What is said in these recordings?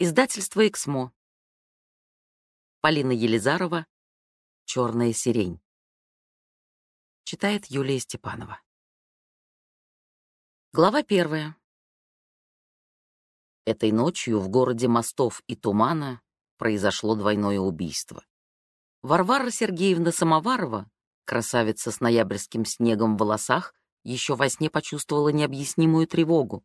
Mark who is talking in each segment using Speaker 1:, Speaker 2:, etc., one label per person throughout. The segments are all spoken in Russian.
Speaker 1: Издательство «Эксмо». Полина Елизарова. «Черная сирень». Читает Юлия Степанова. Глава первая. Этой ночью в городе Мостов и Тумана произошло двойное убийство. Варвара Сергеевна Самоварова, красавица с ноябрьским снегом в волосах, еще во сне почувствовала необъяснимую тревогу.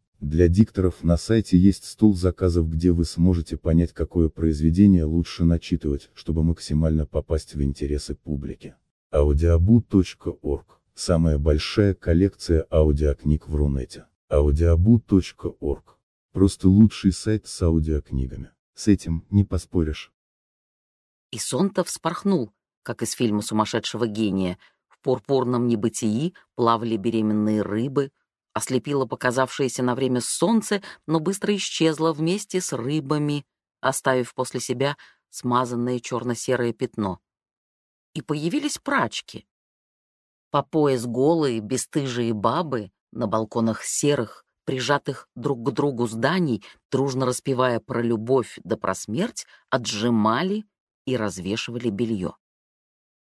Speaker 2: Для дикторов на сайте есть стол заказов, где вы сможете понять, какое произведение лучше начитывать, чтобы максимально попасть в интересы публики. audiobu.org – самая большая коллекция аудиокниг в Рунете. audiobu.org – просто лучший сайт с аудиокнигами. С этим не поспоришь.
Speaker 1: И сон-то вспорхнул, как из фильма «Сумасшедшего гения». В пурпурном небытии плавали беременные рыбы, ослепило показавшееся на время солнце, но быстро исчезло вместе с рыбами, оставив после себя смазанное черно-серое пятно. И появились прачки. По пояс голые, бесстыжие бабы на балконах серых, прижатых друг к другу зданий, дружно распевая про любовь да про смерть, отжимали и развешивали белье.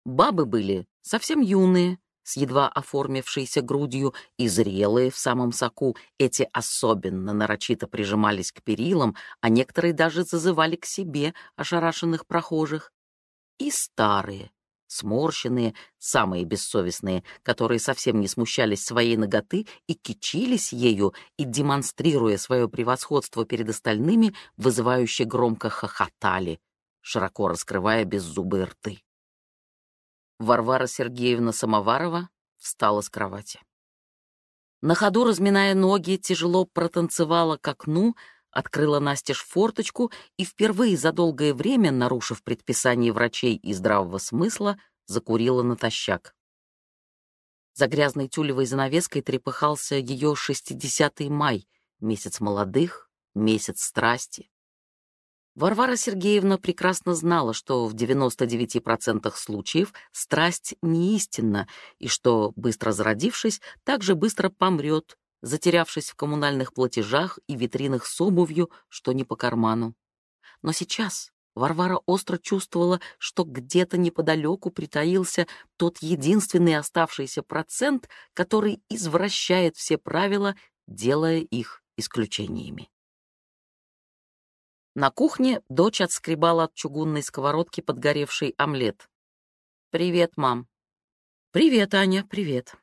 Speaker 1: Бабы были совсем юные, с едва оформившейся грудью, и зрелые в самом соку, эти особенно нарочито прижимались к перилам, а некоторые даже зазывали к себе ошарашенных прохожих. И старые, сморщенные, самые бессовестные, которые совсем не смущались своей ноготы и кичились ею, и, демонстрируя свое превосходство перед остальными, вызывающе громко хохотали, широко раскрывая беззубые рты. Варвара Сергеевна Самоварова встала с кровати. На ходу, разминая ноги, тяжело протанцевала к окну, открыла настежь форточку и впервые за долгое время, нарушив предписание врачей и здравого смысла, закурила натощак. За грязной тюлевой занавеской трепыхался ее шестидесятый май, месяц молодых, месяц страсти. Варвара Сергеевна прекрасно знала, что в 99% случаев страсть не истинна, и что, быстро зародившись, также быстро помрет, затерявшись в коммунальных платежах и витринах с обувью, что не по карману. Но сейчас Варвара остро чувствовала, что где-то неподалеку притаился тот единственный оставшийся процент, который извращает все правила, делая их исключениями. На кухне дочь отскребала от чугунной сковородки подгоревший омлет. «Привет, мам». «Привет, Аня, привет».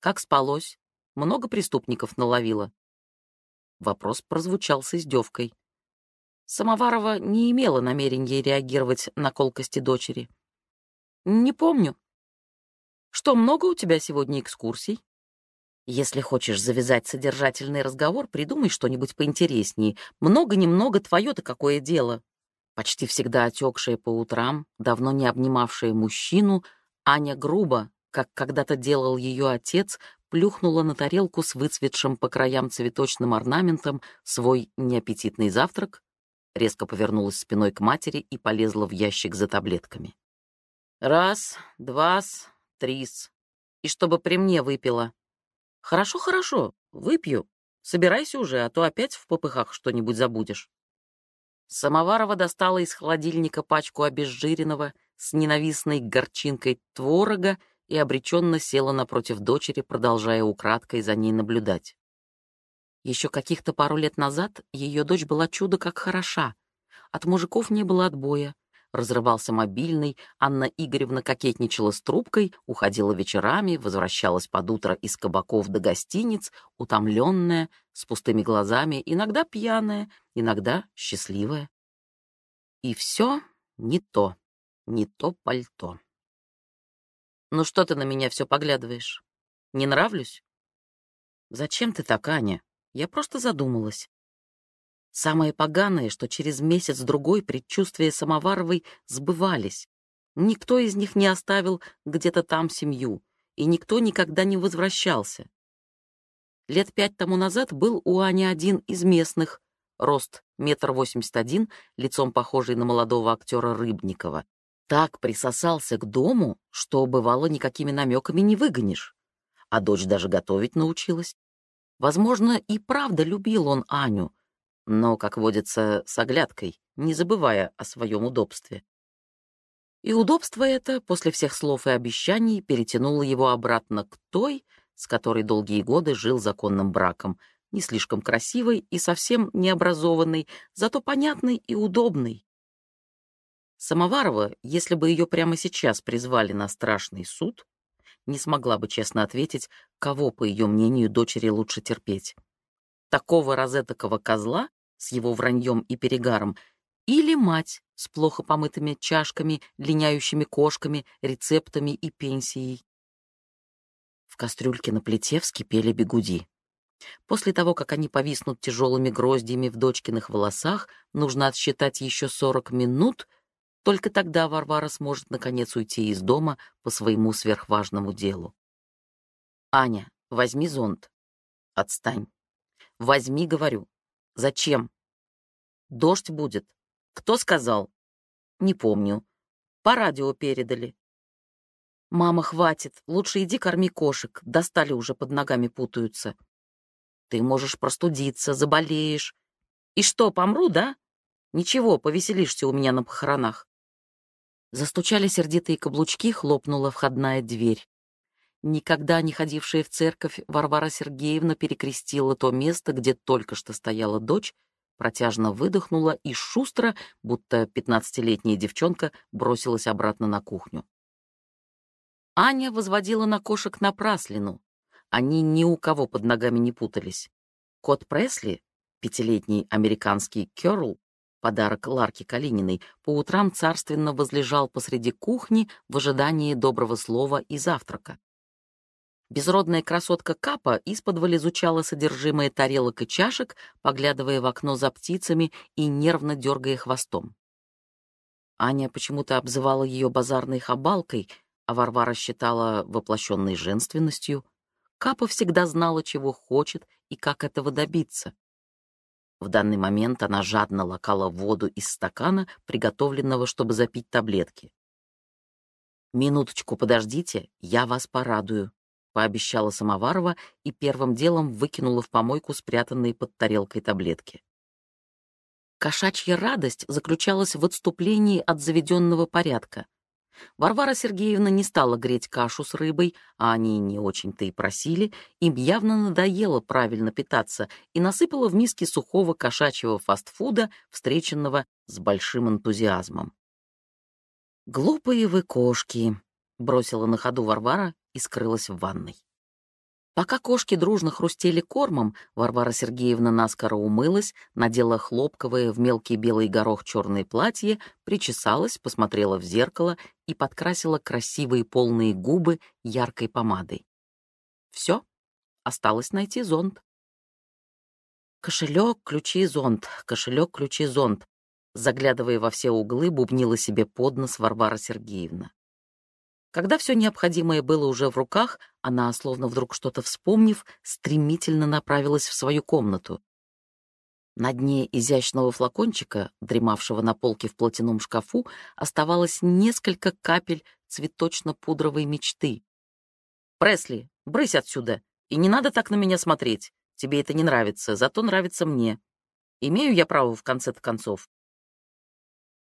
Speaker 1: «Как спалось? Много преступников наловила?» Вопрос прозвучал с издевкой. Самоварова не имела намерения реагировать на колкости дочери. «Не помню. Что, много у тебя сегодня экскурсий?» Если хочешь завязать содержательный разговор, придумай что-нибудь поинтереснее. Много-немного твое-то какое дело. Почти всегда отекшая по утрам, давно не обнимавшая мужчину, Аня грубо, как когда-то делал ее отец, плюхнула на тарелку с выцветшим по краям цветочным орнаментом свой неаппетитный завтрак, резко повернулась спиной к матери и полезла в ящик за таблетками. «Раз, два, трис. И чтобы при мне выпила», «Хорошо, хорошо, выпью. Собирайся уже, а то опять в попыхах что-нибудь забудешь». Самоварова достала из холодильника пачку обезжиренного с ненавистной горчинкой творога и обреченно села напротив дочери, продолжая украдкой за ней наблюдать. Еще каких-то пару лет назад ее дочь была чудо как хороша. От мужиков не было отбоя, разрывался мобильный, Анна Игоревна кокетничала с трубкой, уходила вечерами, возвращалась под утро из кабаков до гостиниц, утомленная, с пустыми глазами, иногда пьяная, иногда счастливая. И все не то, не то пальто. «Ну что ты на меня все поглядываешь? Не нравлюсь?» «Зачем ты так, Аня? Я просто задумалась. Самое поганое, что через месяц-другой предчувствия Самоваровой сбывались. Никто из них не оставил где-то там семью, и никто никогда не возвращался. Лет пять тому назад был у Ани один из местных, рост метр восемьдесят один, лицом похожий на молодого актера Рыбникова. Так присосался к дому, что, бывало, никакими намеками не выгонишь. А дочь даже готовить научилась. Возможно, и правда любил он Аню, но, как водится, с оглядкой, не забывая о своем удобстве. И удобство это, после всех слов и обещаний, перетянуло его обратно к той, с которой долгие годы жил законным браком, не слишком красивой и совсем необразованной, зато понятной и удобной. Самоварова, если бы ее прямо сейчас призвали на страшный суд, не смогла бы честно ответить, кого, по ее мнению, дочери лучше терпеть. Такого розетокого козла с его враньем и перегаром или мать с плохо помытыми чашками, линяющими кошками, рецептами и пенсией. В кастрюльке на плите вскипели бегуди. После того, как они повиснут тяжелыми гроздьями в дочкиных волосах, нужно отсчитать еще 40 минут, только тогда Варвара сможет наконец уйти из дома по своему сверхважному делу. «Аня, возьми зонт». «Отстань». «Возьми, говорю». «Зачем?» «Дождь будет». «Кто сказал?» «Не помню. По радио передали». «Мама, хватит. Лучше иди корми кошек. Достали уже, под ногами путаются». «Ты можешь простудиться, заболеешь». «И что, помру, да?» «Ничего, повеселишься у меня на похоронах». Застучали сердитые каблучки, хлопнула входная дверь. Никогда не ходившая в церковь, Варвара Сергеевна перекрестила то место, где только что стояла дочь, протяжно выдохнула и шустро, будто пятнадцатилетняя девчонка, бросилась обратно на кухню. Аня возводила на кошек напраслину. Они ни у кого под ногами не путались. Кот Пресли, пятилетний американский Кёрл, подарок Ларке Калининой, по утрам царственно возлежал посреди кухни в ожидании доброго слова и завтрака. Безродная красотка Капа исподволь изучала содержимое тарелок и чашек, поглядывая в окно за птицами и нервно дергая хвостом. Аня почему-то обзывала ее базарной хабалкой, а Варвара считала воплощенной женственностью. Капа всегда знала, чего хочет и как этого добиться. В данный момент она жадно лакала воду из стакана, приготовленного, чтобы запить таблетки. «Минуточку подождите, я вас порадую», — пообещала Самоварова и первым делом выкинула в помойку спрятанные под тарелкой таблетки. Кошачья радость заключалась в отступлении от заведенного порядка. Варвара Сергеевна не стала греть кашу с рыбой, а они не очень-то и просили, им явно надоело правильно питаться, и насыпала в миски сухого кошачьего фастфуда, встреченного с большим энтузиазмом. «Глупые вы кошки», — бросила на ходу Варвара и скрылась в ванной. Пока кошки дружно хрустели кормом, Варвара Сергеевна наскоро умылась, надела хлопковое в мелкий белый горох черное платье, причесалась, посмотрела в зеркало и подкрасила красивые полные губы яркой помадой. Все, осталось найти зонт. Кошелек, ключи, зонт, кошелек, ключи, зонт. Заглядывая во все углы, бубнила себе под нос Варвара Сергеевна. Когда все необходимое было уже в руках, она, словно вдруг что-то вспомнив, стремительно направилась в свою комнату. На дне изящного флакончика, дремавшего на полке в платяном шкафу, оставалось несколько капель цветочно-пудровой мечты. «Пресли, брысь отсюда! И не надо так на меня смотреть. Тебе это не нравится, зато нравится мне. Имею я право в конце-то концов.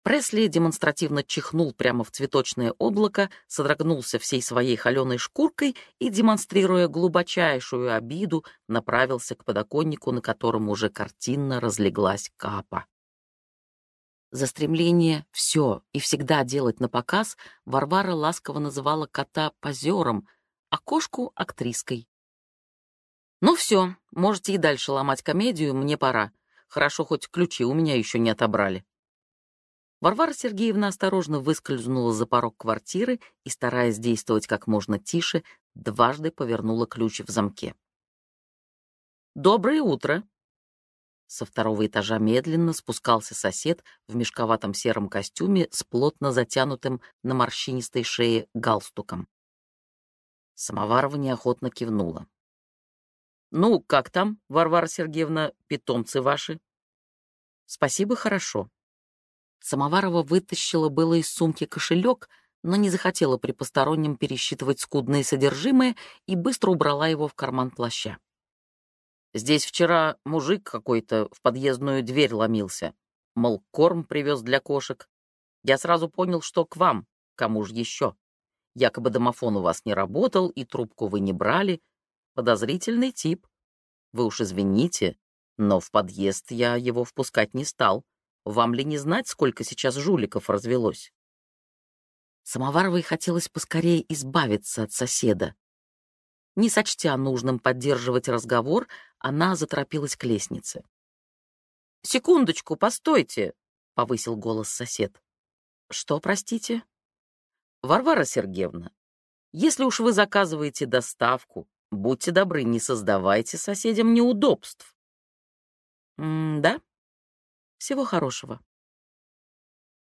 Speaker 1: Пресли демонстративно чихнул прямо в цветочное облако, содрогнулся всей своей холеной шкуркой и, демонстрируя глубочайшую обиду, направился к подоконнику, на котором уже картинно разлеглась капа. За стремление все и всегда делать на показ Варвара ласково называла кота позером, а кошку — актриской. «Ну все, можете и дальше ломать комедию, мне пора. Хорошо, хоть ключи у меня еще не отобрали». Варвара Сергеевна осторожно выскользнула за порог квартиры и, стараясь действовать как можно тише, дважды повернула ключ в замке. «Доброе утро!» Со второго этажа медленно спускался сосед в мешковатом сером костюме с плотно затянутым на морщинистой шее галстуком. Самоварова неохотно кивнула. «Ну, как там, Варвара Сергеевна, питомцы ваши?» «Спасибо, хорошо». Самоварова вытащила было из сумки кошелек, но не захотела при постороннем пересчитывать скудное содержимое и быстро убрала его в карман плаща. Здесь вчера мужик какой-то в подъездную дверь ломился. Мол, корм привез для кошек. Я сразу понял, что к вам, кому же еще. Якобы домофон у вас не работал, и трубку вы не брали. Подозрительный тип. Вы уж извините, но в подъезд я его впускать не стал. Вам ли не знать, сколько сейчас жуликов развелось? Самоваровой хотелось поскорее избавиться от соседа. Не сочтя нужным поддерживать разговор, она заторопилась к лестнице. «Секундочку, постойте!» — повысил голос сосед. «Что, простите?» «Варвара Сергеевна, если уж вы заказываете доставку, будьте добры, не создавайте соседям неудобств». «М-да? Всего хорошего».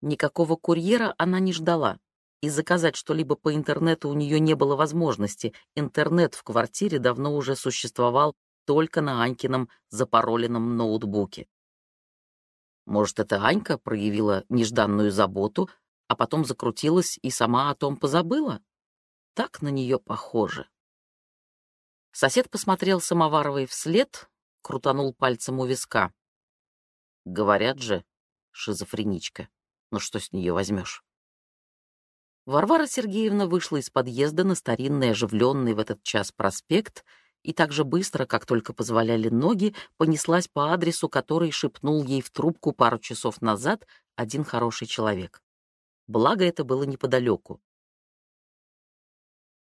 Speaker 1: Никакого курьера она не ждала и заказать что-либо по интернету у нее не было возможности. Интернет в квартире давно уже существовал только на Анькином запароленном ноутбуке. Может, это Анька проявила нежданную заботу, а потом закрутилась и сама о том позабыла? Так на нее похоже. Сосед посмотрел Самоваровой вслед, крутанул пальцем у виска. Говорят же, шизофреничка. Ну что с нее возьмешь? Варвара Сергеевна вышла из подъезда на старинный оживленный в этот час проспект и так же быстро, как только позволяли ноги, понеслась по адресу, который шепнул ей в трубку пару часов назад один хороший человек. Благо это было неподалеку,